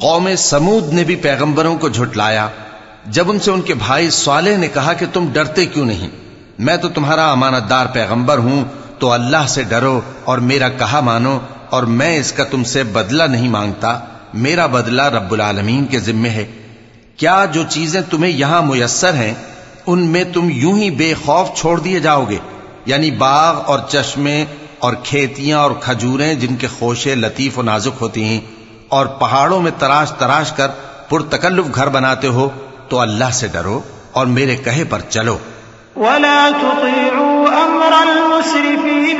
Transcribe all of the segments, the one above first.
कौम समूद ने भी पैगंबरों को झुटलाया जब उनसे उनके भाई स्वाले ने कहा कि तुम डरते क्यों नहीं मैं तो तुम्हारा अमानतदार पैगंबर हूं तो अल्लाह से डरो और मेरा कहा मानो और मैं इसका तुमसे बदला नहीं माँगता। मेरा बदला रब्बुल आलमीन के जिम्मे है। क्या जो चीज़ें तुम्हें यहाँ मुयसर हैं, उनमें तुम यूँ ही बेखौफ छोड़ दिए जाओगे? यानी बाग और चश्मे और खेतियाँ और खजूरें जिनके खोशे लतीफ और नाजुक होती हैं और पहाड़ों में तराश तराश कर पुरतकल्लुफ घर बनाते हो तो अल्लाह से डरो और मेरे कहे पर चलो। वला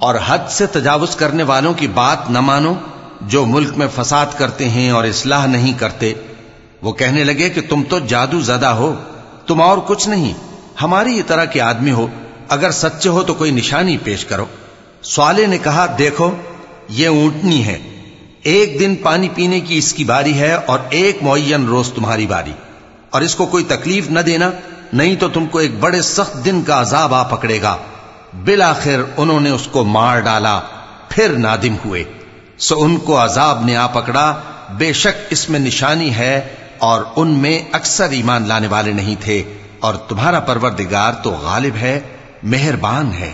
और हद से तजावज करने वालों की बात न मानो, जो मुल्क में फसाद करते हैं और इसलाह नहीं करते। वो कहने लगे कि तुम तो जादू ज़्यादा हो, तुम और कुछ नहीं, हमारी ही तरह के आदमी हो, अगर सच्चे हो तो कोई निशानी पेश करो। स्वाले ने कहा, देखो, ये ऊंटनी है, एक दिन पानी पीने की इसकी बारी है और एक मुयन रोज तुम्हारी बारी। और इसको कोई तकलीफ़ न देना, नहीं तो तुमको एक बड़े सख्त दिन का अजाब आ पकड़ेगा। बिलाखिर उन्होंने उसको मार डाला फिर नादिम हुए सो उनको अजाब ने आ पकड़ा बेशक इसमें निशानी है और उनमें अक्सर ईमान लाने वाले नहीं थे और तुम्हारा परवरदिगार तो गालिब है मेहरबान है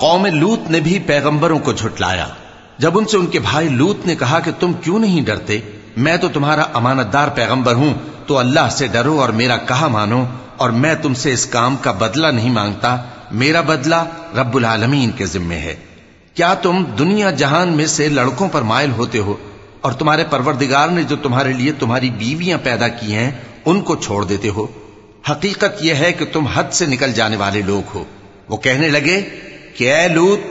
कौम लूत ने भी पैगंबरों को झुटलाया जब उनसे उनके भाई लूत ने कहा कि तुम क्यों नहीं डरते मैं तो तुम्हारा अमानतदार पैगंबर हूं तो अल्लाह से डरो और मेरा कहा मानो और मैं तुमसे इस काम का बदला नहीं मांगता मेरा बदला रब्बुल आलमीन के जिम्मे है क्या तुम दुनिया जहान में से लड़कों पर मायल होते हो? और तुम्हारे परवरदिगार ने जो तुम्हारे लिए तुम्हारी बीवियाँ पैदा की हैं, उनको छोड़ देते हो? हकीकत यह है कि तुम हद से निकल जाने वाले लोग हो। वो कहने लगे, कि ए लूत,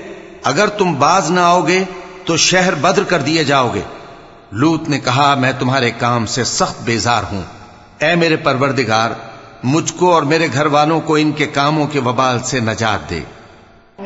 अगर तुम बाज ना आओगे तो शहर बद्र कर दिए जाओगे। लूत ने कहा, मैं तुम्हारे काम से सख्त बेजार हूँ। ए मेरे परवरदिगार, मुझको और मेरे घर वालों को इनके कामों के वबाल से नजात दे।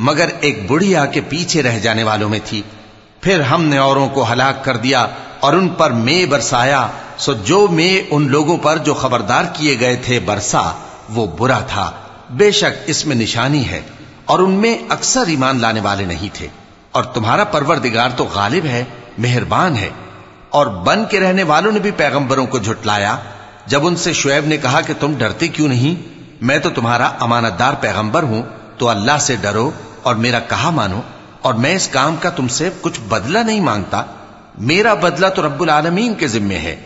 मगर एक बुढ़िया के पीछे रह जाने वालों में थी। फिर हमने औरों को हलाक कर दिया और उन पर मे बरसाया। सो जो मे उन लोगों पर जो खबरदार किए गए थे बरसा, वो बुरा था। बेशक इसमें निशानी है और उनमें अक्सर ईमान लाने वाले नहीं थे। और तुम्हारा परवरदिगार तो गालिब है, मेहरबान है। और बन के रहने वालों ने भी पैगंबरों को झुटलाया। जब उनसे शुएब ने कहा कि तुम डरते क्यों नहीं? मैं तो तुम्हारा अमानतदार पैगंबर हूँ तो अल्लाह से डरो। और मेरा कहा मानो, और मैं इस काम का तुमसे कुछ बदला नहीं माँगता। मेरा बदला तो रब्बुल आलमीन के जिम्मे है।